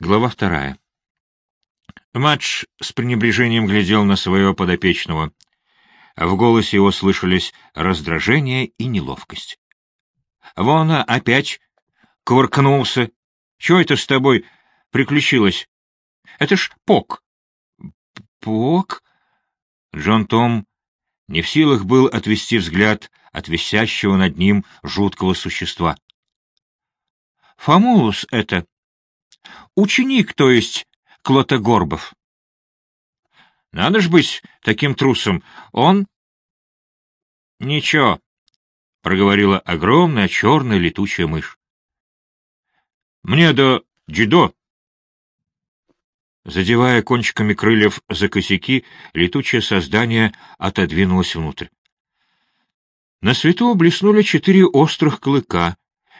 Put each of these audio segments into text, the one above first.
Глава вторая. Матч с пренебрежением глядел на своего подопечного. В голосе его слышались раздражение и неловкость. — Вон опять кувыркнулся. Чего это с тобой приключилось? Это ж Пок. — Пок? Джон Том не в силах был отвести взгляд от висящего над ним жуткого существа. — Фамулус это. Ученик, то есть, Клотогорбов. Надо ж быть таким трусом. Он... — Ничего, — проговорила огромная черная летучая мышь. — Мне до джидо. Задевая кончиками крыльев за косяки, летучее создание отодвинулось внутрь. На свету блеснули четыре острых клыка,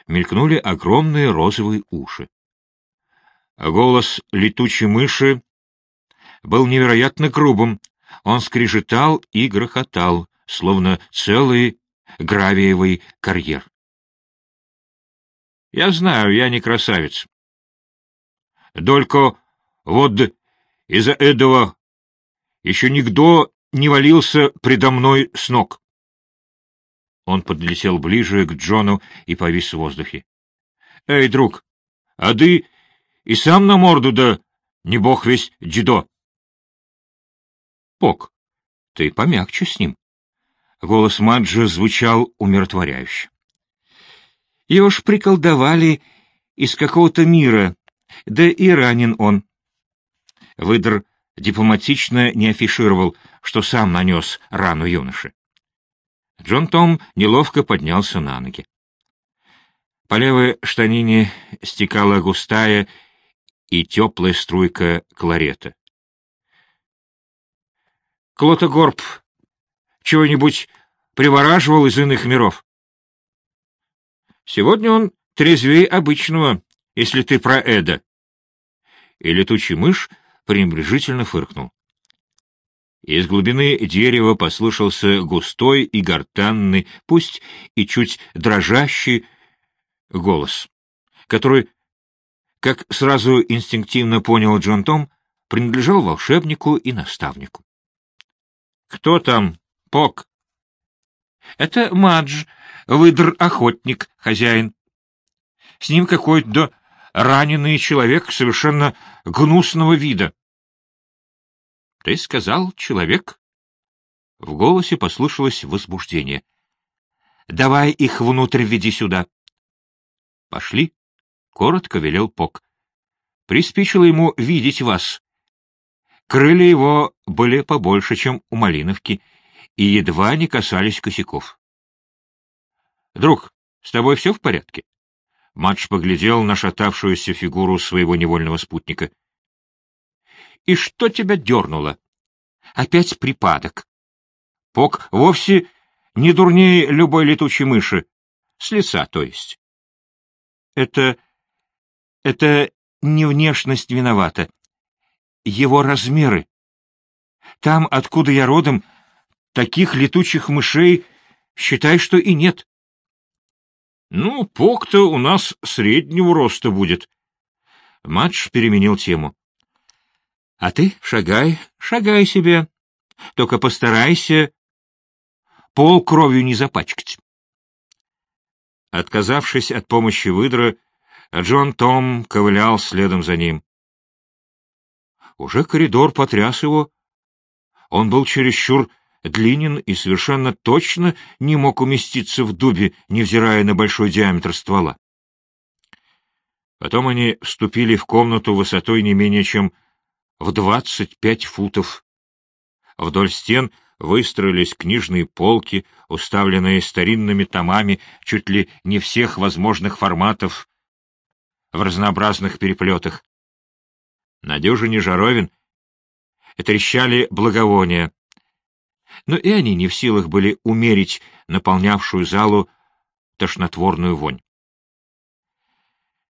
мелькнули огромные розовые уши. Голос летучей мыши был невероятно грубым. Он скрежетал и грохотал, словно целый гравиевый карьер. Я знаю, я не красавец. Только вот из-за этого еще никто не валился предо мной с ног. Он подлетел ближе к Джону и повис в воздухе. — Эй, друг, а ты и сам на морду да не бог весь джидо. Пок, ты помягче с ним. Голос Маджа звучал умиротворяюще. Его ж приколдовали из какого-то мира, да и ранен он. Выдр дипломатично не афишировал, что сам нанес рану юноше. Джон Том неловко поднялся на ноги. По левой штанине стекала густая и теплая струйка кларета. Клотогорб чего-нибудь привораживал из иных миров? Сегодня он трезвее обычного, если ты про Эда. И летучий мышь пренебрежительно фыркнул. Из глубины дерева послышался густой и гортанный, пусть и чуть дрожащий голос, который как сразу инстинктивно понял Джон Том, принадлежал волшебнику и наставнику. — Кто там, Пок? — Это Мадж, выдр-охотник, хозяин. С ним какой-то раненый человек совершенно гнусного вида. — Ты сказал «человек»? В голосе послышалось возбуждение. — Давай их внутрь веди сюда. — Пошли. — коротко велел Пок. «Приспичило ему видеть вас». Крылья его были побольше, чем у Малиновки, и едва не касались косяков. «Друг, с тобой все в порядке?» Матч поглядел на шатавшуюся фигуру своего невольного спутника. «И что тебя дернуло? Опять припадок. Пок вовсе не дурнее любой летучей мыши. С лица, то есть. Это это не внешность виновата. Его размеры. Там, откуда я родом, таких летучих мышей, считай, что и нет. Ну, пок-то у нас среднего роста будет. Матч переменил тему. А ты шагай, шагай себе. Только постарайся пол кровью не запачкать. Отказавшись от помощи выдра, а Джон Том ковылял следом за ним. Уже коридор потряс его. Он был чересчур длинен и совершенно точно не мог уместиться в дубе, невзирая на большой диаметр ствола. Потом они вступили в комнату высотой не менее чем в двадцать пять футов. Вдоль стен выстроились книжные полки, уставленные старинными томами чуть ли не всех возможных форматов, в разнообразных переплетах. На дюжине жаровин трещали благовония, но и они не в силах были умерить наполнявшую залу тошнотворную вонь.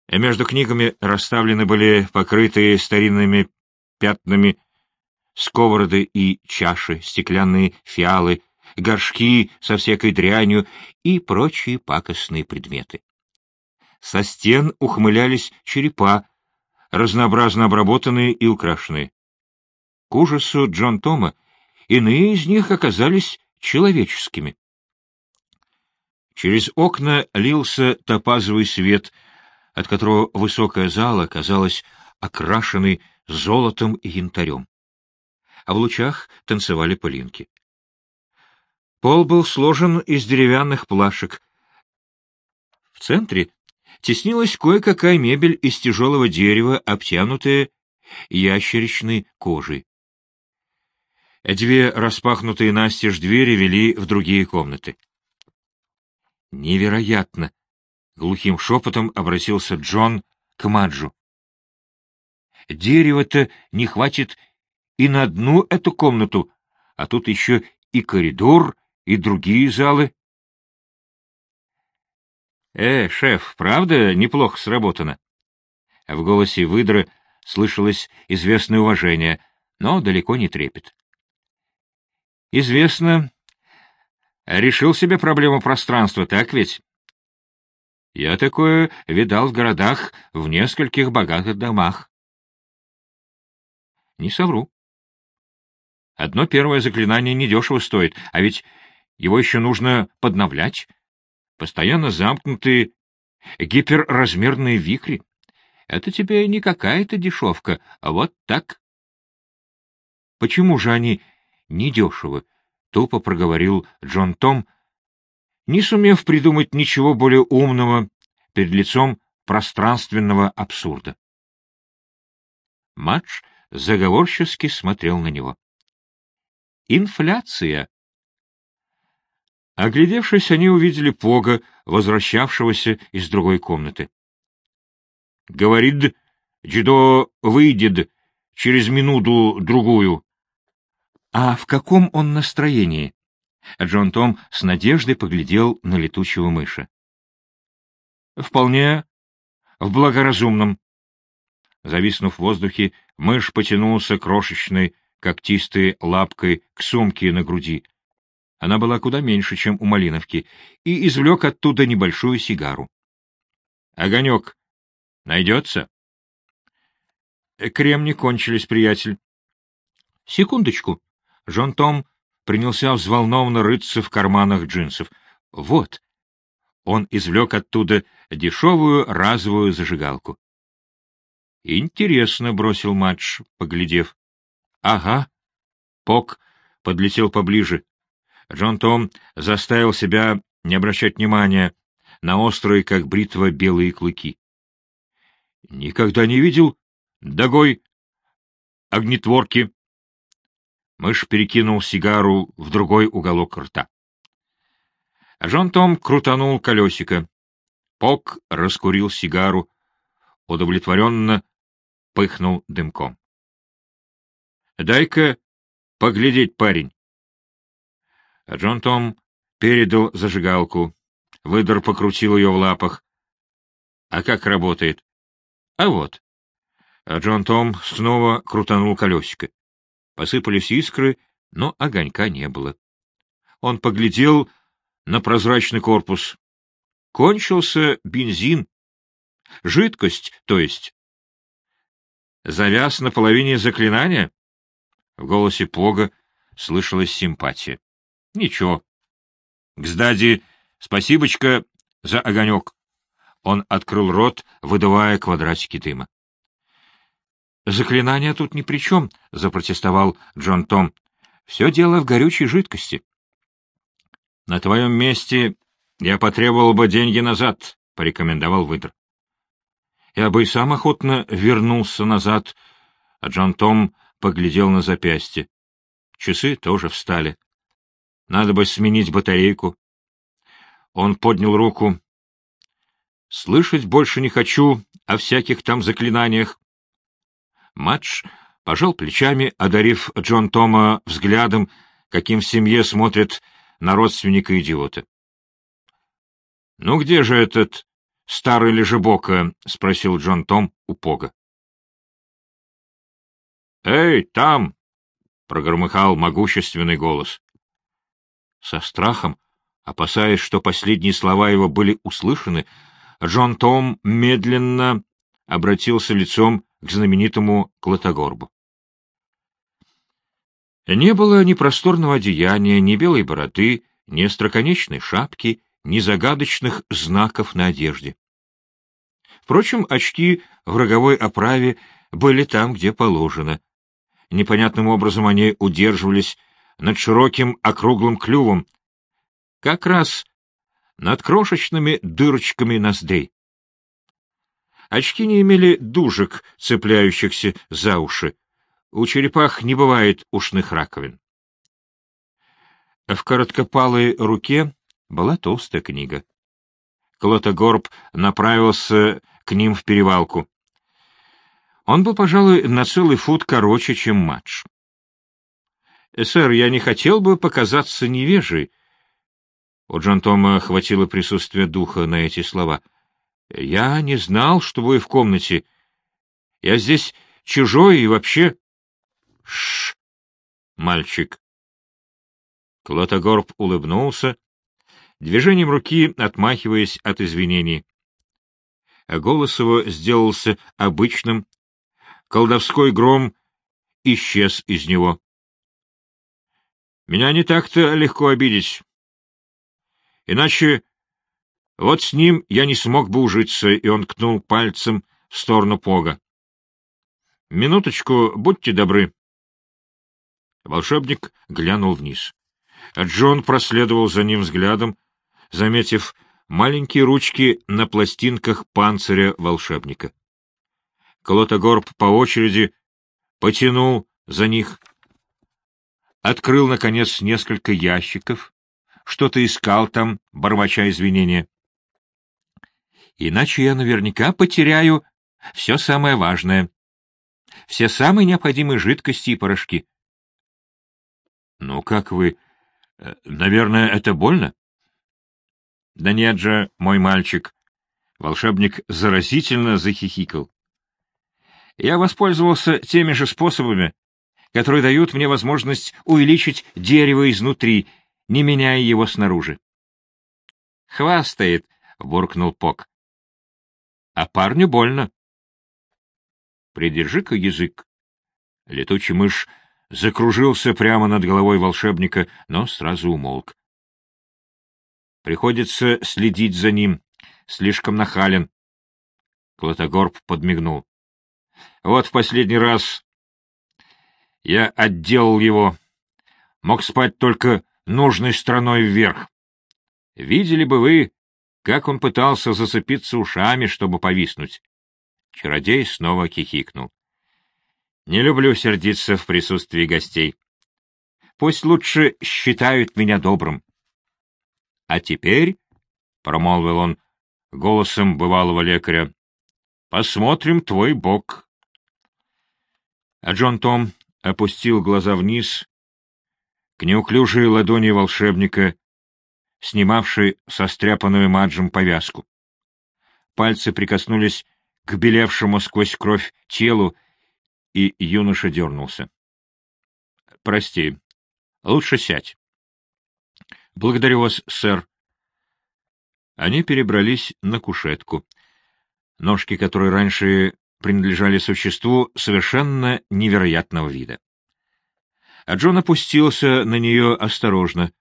И между книгами расставлены были покрытые старинными пятнами сковороды и чаши, стеклянные фиалы, горшки со всякой дрянью и прочие пакостные предметы. Со стен ухмылялись черепа, разнообразно обработанные и украшенные. К ужасу Джон Тома иные из них оказались человеческими. Через окна лился топазовый свет, от которого высокая зала казалась окрашенной золотом и янтарем. А в лучах танцевали пылинки. Пол был сложен из деревянных плашек. В центре теснилась кое-какая мебель из тяжелого дерева, обтянутая ящеричной кожей. Две распахнутые настежь двери вели в другие комнаты. «Невероятно!» — глухим шепотом обратился Джон к Маджу. «Дерева-то не хватит и на одну эту комнату, а тут еще и коридор, и другие залы. «Э, шеф, правда неплохо сработано?» В голосе выдра слышалось известное уважение, но далеко не трепет. «Известно. Решил себе проблему пространства, так ведь?» «Я такое видал в городах, в нескольких богатых домах». «Не совру. Одно первое заклинание недешево стоит, а ведь его еще нужно подновлять. Постоянно замкнутые гиперразмерные вихри. Это тебе не какая-то дешевка, а вот так. Почему же они недешевы? Тупо проговорил Джон Том, не сумев придумать ничего более умного перед лицом пространственного абсурда. Матч заговорчески смотрел на него. Инфляция. Оглядевшись, они увидели Пога, возвращавшегося из другой комнаты. — Говорит, Джидо выйдет через минуту-другую. — А в каком он настроении? Джон Том с надеждой поглядел на летучего мыша. — Вполне в благоразумном. Зависнув в воздухе, мышь потянулся крошечной когтистой лапкой к сумке на груди. Она была куда меньше, чем у Малиновки, и извлек оттуда небольшую сигару. — Огонек найдется? — Крем не кончились, приятель. — Секундочку. Жон Том принялся взволнованно рыться в карманах джинсов. — Вот. Он извлек оттуда дешевую разовую зажигалку. — Интересно, — бросил Матч, поглядев. Ага. Пок подлетел поближе. Джон Том заставил себя не обращать внимания на острые, как бритва, белые клыки. Никогда не видел догой огнетворки. Мышь перекинул сигару в другой уголок рта. Джон Том крутанул колесико. Пок раскурил сигару, удовлетворенно пыхнул дымком. Дай-ка поглядеть, парень. Джон Том передал зажигалку. Выдор покрутил ее в лапах. А как работает? А вот. Джон Том снова крутанул колесико. Посыпались искры, но огонька не было. Он поглядел на прозрачный корпус. Кончился бензин. Жидкость, то есть. Завяз на половине заклинания? В голосе Пога слышалась симпатия. — Ничего. — Гздади, спасибочка за огонек. Он открыл рот, выдувая квадратики дыма. — Заклинание тут ни при чем, — запротестовал Джон Том. — Все дело в горючей жидкости. — На твоем месте я потребовал бы деньги назад, — порекомендовал выдр. Я бы и сам охотно вернулся назад, а Джон Том поглядел на запястье. Часы тоже встали. Надо бы сменить батарейку. Он поднял руку. Слышать больше не хочу о всяких там заклинаниях. Матч пожал плечами, одарив Джон Тома взглядом, каким в семье смотрят на родственника-идиота. — Ну где же этот старый лежебока? — спросил Джон Том у Пога. «Эй, там!» — прогромыхал могущественный голос. Со страхом, опасаясь, что последние слова его были услышаны, Джон Том медленно обратился лицом к знаменитому Клотогорбу. Не было ни просторного одеяния, ни белой бороды, ни остроконечной шапки, ни загадочных знаков на одежде. Впрочем, очки в роговой оправе были там, где положено. Непонятным образом они удерживались над широким округлым клювом, как раз над крошечными дырочками ноздрей. Очки не имели дужек, цепляющихся за уши. У черепах не бывает ушных раковин. В короткопалой руке была толстая книга. Клотогорб направился к ним в перевалку. Он был, пожалуй, на целый фут короче, чем матч. — Сэр, я не хотел бы показаться невежей. У Джон Тома хватило присутствия духа на эти слова. — Я не знал, что вы в комнате. Я здесь чужой и вообще... — Шш, мальчик. Клотогорб улыбнулся, движением руки отмахиваясь от извинений. Голос его сделался обычным, колдовской гром исчез из него. Меня не так-то легко обидеть. Иначе вот с ним я не смог бы ужиться, и он кнул пальцем в сторону Пога. Минуточку, будьте добры. Волшебник глянул вниз. Джон проследовал за ним взглядом, заметив маленькие ручки на пластинках панциря волшебника. Колотогорб по очереди потянул за них, открыл, наконец, несколько ящиков, что-то искал там, бормоча извинения. Иначе я наверняка потеряю все самое важное, все самые необходимые жидкости и порошки. — Ну, как вы... Э, наверное, это больно? — Да нет же, мой мальчик. Волшебник заразительно захихикал. Я воспользовался теми же способами, которые дают мне возможность увеличить дерево изнутри, не меняя его снаружи. — Хвастает, — буркнул Пок. — А парню больно. — Придержи-ка язык. Летучий мышь закружился прямо над головой волшебника, но сразу умолк. Приходится следить за ним. Слишком нахален. Клотогорб подмигнул. Вот в последний раз я отделал его. Мог спать только нужной стороной вверх. Видели бы вы, как он пытался зацепиться ушами, чтобы повиснуть. Чародей снова хихикнул. Не люблю сердиться в присутствии гостей. Пусть лучше считают меня добрым. — А теперь, — промолвил он голосом бывалого лекаря, — посмотрим твой бок. А Джон Том опустил глаза вниз к неуклюжей ладони волшебника, снимавшей состряпанную маджем повязку. Пальцы прикоснулись к белевшему сквозь кровь телу, и юноша дернулся. — Прости. Лучше сядь. — Благодарю вас, сэр. Они перебрались на кушетку, ножки которой раньше принадлежали существу совершенно невероятного вида. А Джон опустился на нее осторожно.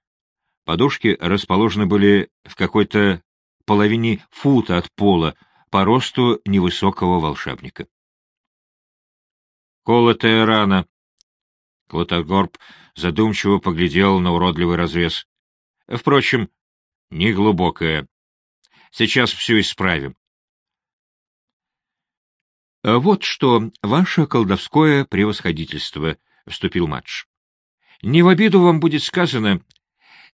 Подушки расположены были в какой-то половине фута от пола, по росту невысокого волшебника. «Колотая рана!» Клотогорб задумчиво поглядел на уродливый разрез. Впрочем, неглубокая. Сейчас все исправим. — Вот что, ваше колдовское превосходительство, — вступил Матч. — Не в обиду вам будет сказано.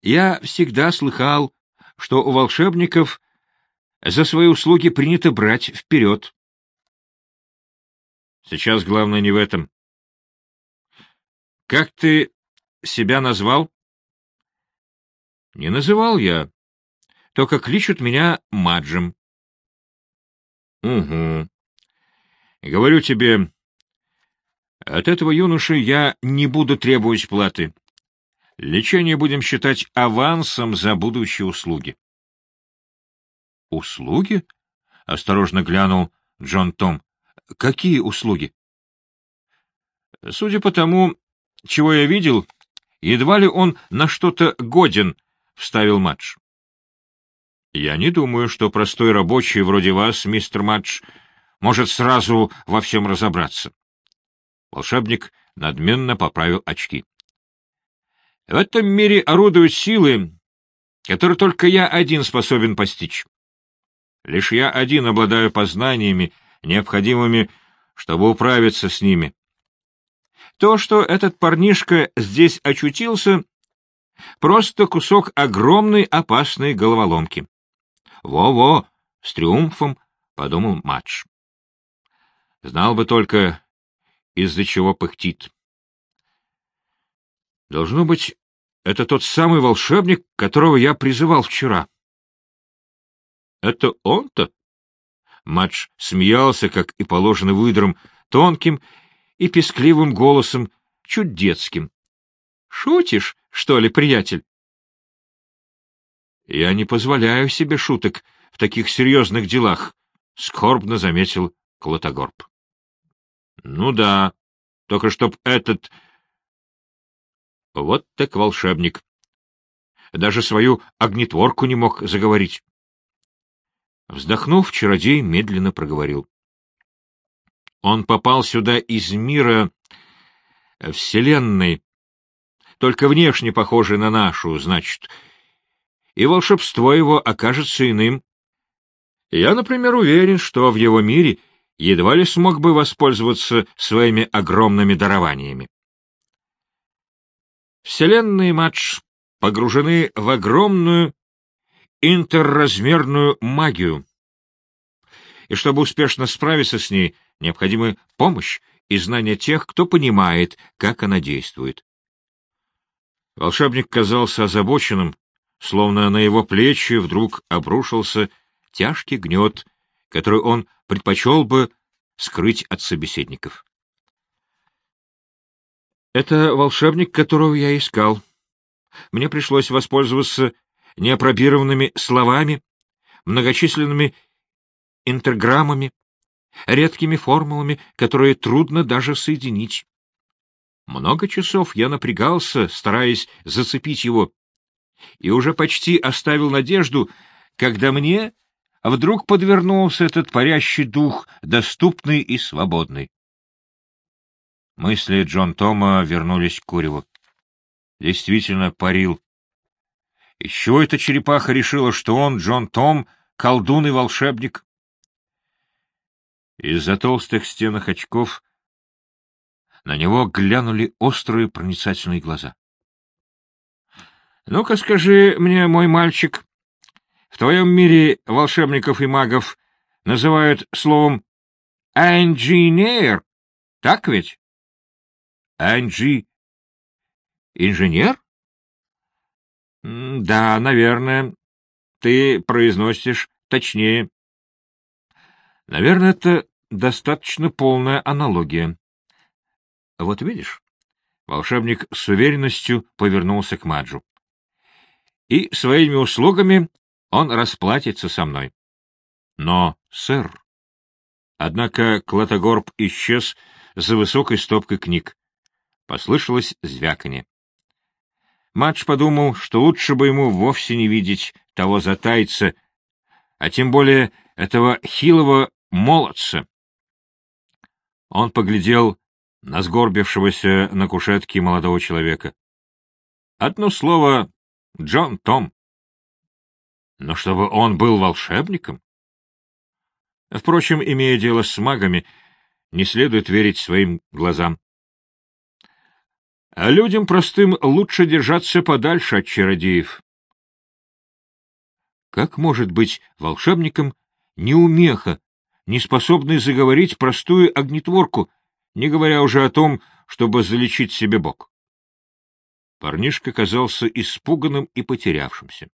Я всегда слыхал, что у волшебников за свои услуги принято брать вперед. Сейчас главное не в этом. — Как ты себя назвал? Не называл я, только кличут меня Маджем. — Угу. Говорю тебе, от этого юноши я не буду требовать платы. Лечение будем считать авансом за будущие услуги. — Услуги? — осторожно глянул Джон Том. Какие услуги? Судя по тому, чего я видел, едва ли он на что-то годен, — вставил Мадж. Я не думаю, что простой рабочий вроде вас, мистер Мадж, может сразу во всем разобраться. Волшебник надменно поправил очки. В этом мире орудуют силы, которые только я один способен постичь. Лишь я один обладаю познаниями, необходимыми, чтобы управиться с ними. То, что этот парнишка здесь очутился, просто кусок огромной опасной головоломки. Во-во, с триумфом подумал Матч. Знал бы только, из-за чего пыхтит. Должно быть, это тот самый волшебник, которого я призывал вчера. Это он-то? Матч смеялся, как и положено выдрам, тонким и пескливым голосом, чуть детским. — Шутишь, что ли, приятель? — Я не позволяю себе шуток в таких серьезных делах, — скорбно заметил Клотогорб. — Ну да, только чтоб этот... Вот так волшебник. Даже свою огнетворку не мог заговорить. Вздохнув, чародей медленно проговорил. Он попал сюда из мира э, Вселенной, только внешне похожей на нашу, значит, и волшебство его окажется иным. Я, например, уверен, что в его мире едва ли смог бы воспользоваться своими огромными дарованиями. Вселенные матч погружены в огромную интерразмерную магию. И чтобы успешно справиться с ней, необходима помощь и знание тех, кто понимает, как она действует. Волшебник казался озабоченным, словно на его плечи вдруг обрушился тяжкий гнет, который он предпочел бы скрыть от собеседников. Это волшебник, которого я искал. Мне пришлось воспользоваться неопробированными словами, многочисленными интерграммами, редкими формулами, которые трудно даже соединить. Много часов я напрягался, стараясь зацепить его, и уже почти оставил надежду, когда мне вдруг подвернулся этот парящий дух, доступный и свободный. Мысли Джон Тома вернулись к Куреву. Действительно парил. Из чего эта черепаха решила, что он, Джон Том, колдун и волшебник? Из-за толстых стенок очков на него глянули острые проницательные глаза. — Ну-ка скажи мне, мой мальчик, в твоем мире волшебников и магов называют словом «инженер», так ведь? — Инжи... Инженер? — Да, наверное. Ты произносишь точнее. Наверное, это достаточно полная аналогия. Вот видишь, волшебник с уверенностью повернулся к Маджу. И своими услугами он расплатится со мной. Но, сэр... Однако Клотогорб исчез за высокой стопкой книг. Послышалось звяканье. Мадж подумал, что лучше бы ему вовсе не видеть того затайца, а тем более этого хилого молодца. Он поглядел на сгорбившегося на кушетке молодого человека. Одно слово — Джон Том. Но чтобы он был волшебником? Впрочем, имея дело с магами, не следует верить своим глазам. А людям простым лучше держаться подальше от чародеев. Как может быть волшебником неумеха, не способный заговорить простую огнетворку, не говоря уже о том, чтобы залечить себе бок. Парнишка казался испуганным и потерявшимся.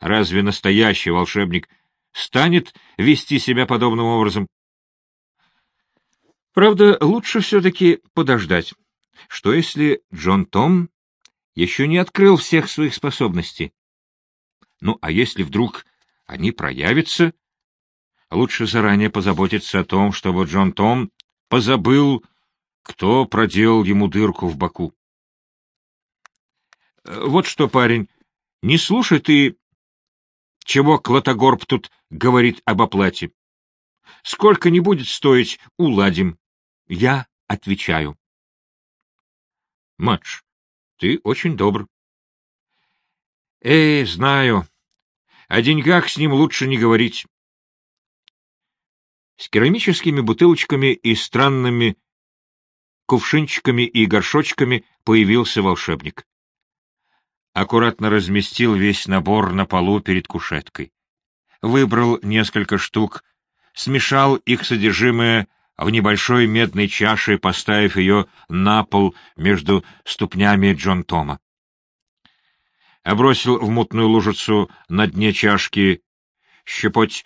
Разве настоящий волшебник станет вести себя подобным образом? Правда, лучше все-таки подождать. Что если Джон Том еще не открыл всех своих способностей? Ну, а если вдруг они проявятся, лучше заранее позаботиться о том, чтобы Джон Том позабыл, кто проделал ему дырку в боку. Э, вот что, парень, не слушай ты, чего Клотогорб тут говорит об оплате. Сколько не будет стоить, уладим. Я отвечаю. Матч, ты очень добр. Эй, знаю. О деньгах с ним лучше не говорить. С керамическими бутылочками и странными кувшинчиками и горшочками появился волшебник. Аккуратно разместил весь набор на полу перед кушеткой. Выбрал несколько штук, смешал их содержимое в небольшой медной чаше, поставив ее на пол между ступнями Джон Тома. Обросил в мутную лужицу на дне чашки щепоть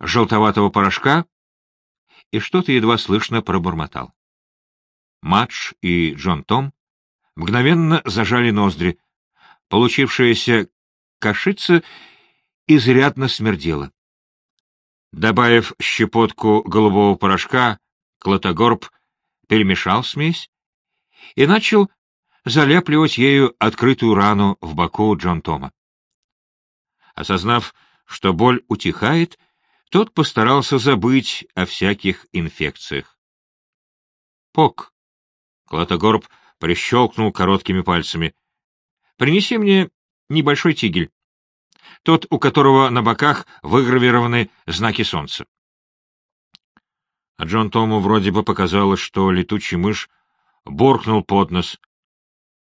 желтоватого порошка и что-то едва слышно пробормотал. Мадж и Джон Том мгновенно зажали ноздри. Получившаяся кашица изрядно смердела. Добавив щепотку голубого порошка, Клотогорб перемешал смесь и начал заляпливать ею открытую рану в боку Джон Тома. Осознав, что боль утихает, тот постарался забыть о всяких инфекциях. «Пок!» — Клотогорб прищелкнул короткими пальцами. «Принеси мне небольшой тигель, тот, у которого на боках выгравированы знаки солнца». А Джон Тому вроде бы показалось, что летучий мышь боркнул под нос.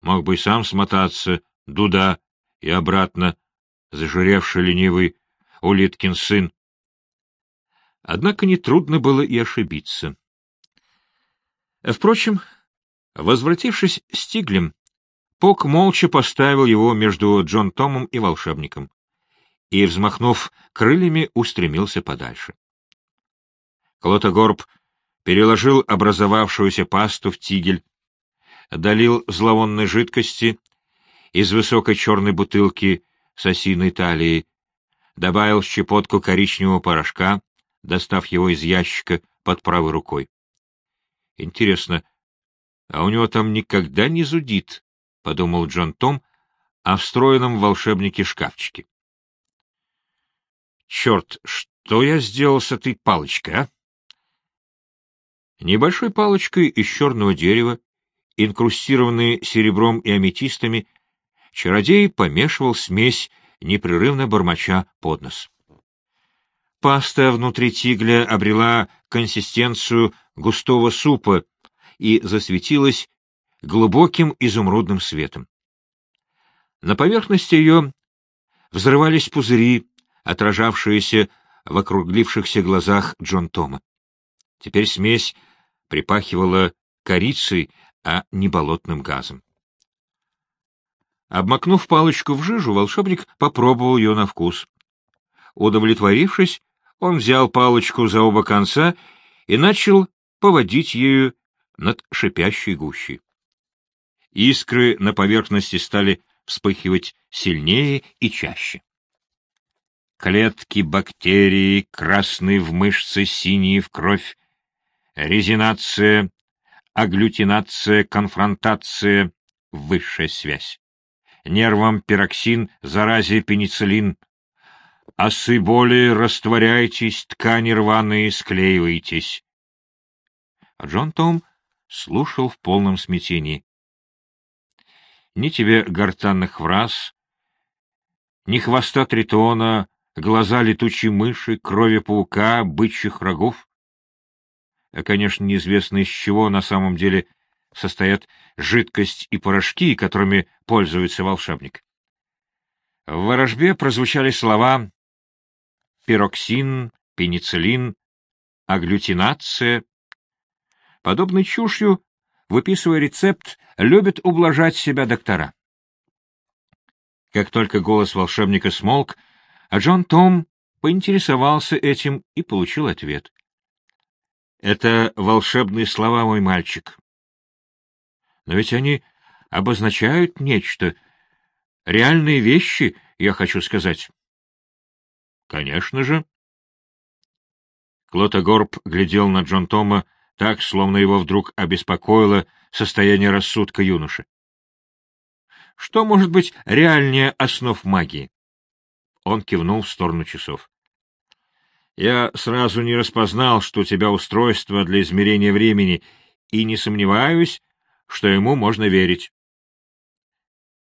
Мог бы и сам смотаться, дуда, и обратно, зажиревший ленивый Улиткин сын. Однако нетрудно было и ошибиться. Впрочем, возвратившись с Тиглем, Пок молча поставил его между Джон Томом и волшебником и, взмахнув крыльями, устремился подальше. Клотогорб переложил образовавшуюся пасту в тигель, долил зловонной жидкости из высокой черной бутылки с осиной талии, добавил щепотку коричневого порошка, достав его из ящика под правой рукой. Интересно, а у него там никогда не зудит, — подумал Джон Том о встроенном волшебнике шкафчике. Черт, что я сделал с этой палочкой, а? Небольшой палочкой из черного дерева, инкрустированной серебром и аметистами, чародей помешивал смесь, непрерывно бормоча под нос. Паста внутри тигля обрела консистенцию густого супа и засветилась глубоким изумрудным светом. На поверхности ее взрывались пузыри, отражавшиеся в округлившихся глазах Джон Тома. Теперь смесь припахивала корицей, а не болотным газом. Обмакнув палочку в жижу, волшебник попробовал ее на вкус. Удовлетворившись, он взял палочку за оба конца и начал поводить ею над шипящей гущей. Искры на поверхности стали вспыхивать сильнее и чаще. Клетки бактерии, красные в мышцы, синие в кровь, резинация, агглютинация, конфронтация, высшая связь. Нервам пироксин, заразе пенициллин, Осы боли, растворяйтесь, ткани рваные, склеивайтесь. Джон Том слушал в полном смятении. Ни тебе гортанных фраз, ни хвоста тритона, глаза летучей мыши, крови паука, бычьих рогов. А, конечно, неизвестно, из чего на самом деле состоят жидкость и порошки, которыми пользуется волшебник. В ворожбе прозвучали слова пироксин, пенициллин, агглютинация. Подобной чушью, выписывая рецепт, любят ублажать себя доктора. Как только голос волшебника смолк, а Джон Том поинтересовался этим и получил ответ. «Это волшебные слова, мой мальчик. Но ведь они обозначают нечто. Реальные вещи, я хочу сказать». Конечно же. Клотогорб глядел на Джон Тома так, словно его вдруг обеспокоило состояние рассудка юноши. Что может быть реальнее основ магии? Он кивнул в сторону часов. Я сразу не распознал, что у тебя устройство для измерения времени, и не сомневаюсь, что ему можно верить.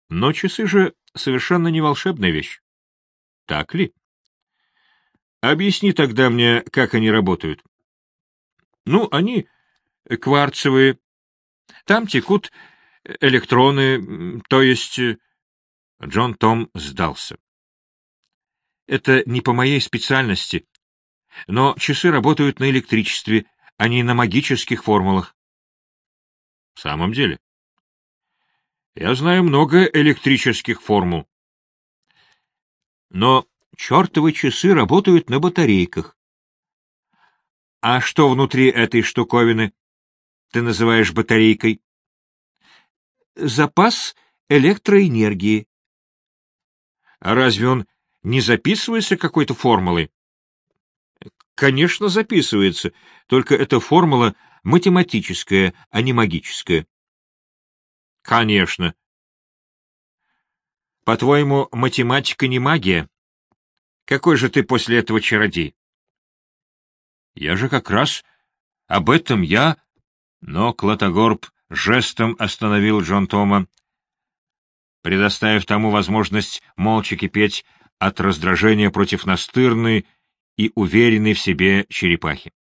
Но часы же совершенно не волшебная вещь. Так ли? Объясни тогда мне, как они работают. Ну, они кварцевые. Там текут электроны, то есть... Э, Джон Том сдался. Это не по моей специальности, но часы работают на электричестве, а не на магических формулах. В самом деле? Я знаю много электрических формул. Но чертовы часы работают на батарейках. А что внутри этой штуковины ты называешь батарейкой? Запас электроэнергии. А разве он не записывается какой-то формулой? Конечно, записывается, только эта формула математическая, а не магическая. Конечно. По-твоему, математика не магия? Какой же ты после этого чародей? Я же как раз об этом я... Но Клотогорб жестом остановил Джон Тома, предоставив тому возможность молча кипеть от раздражения против настырной и уверенной в себе черепахи.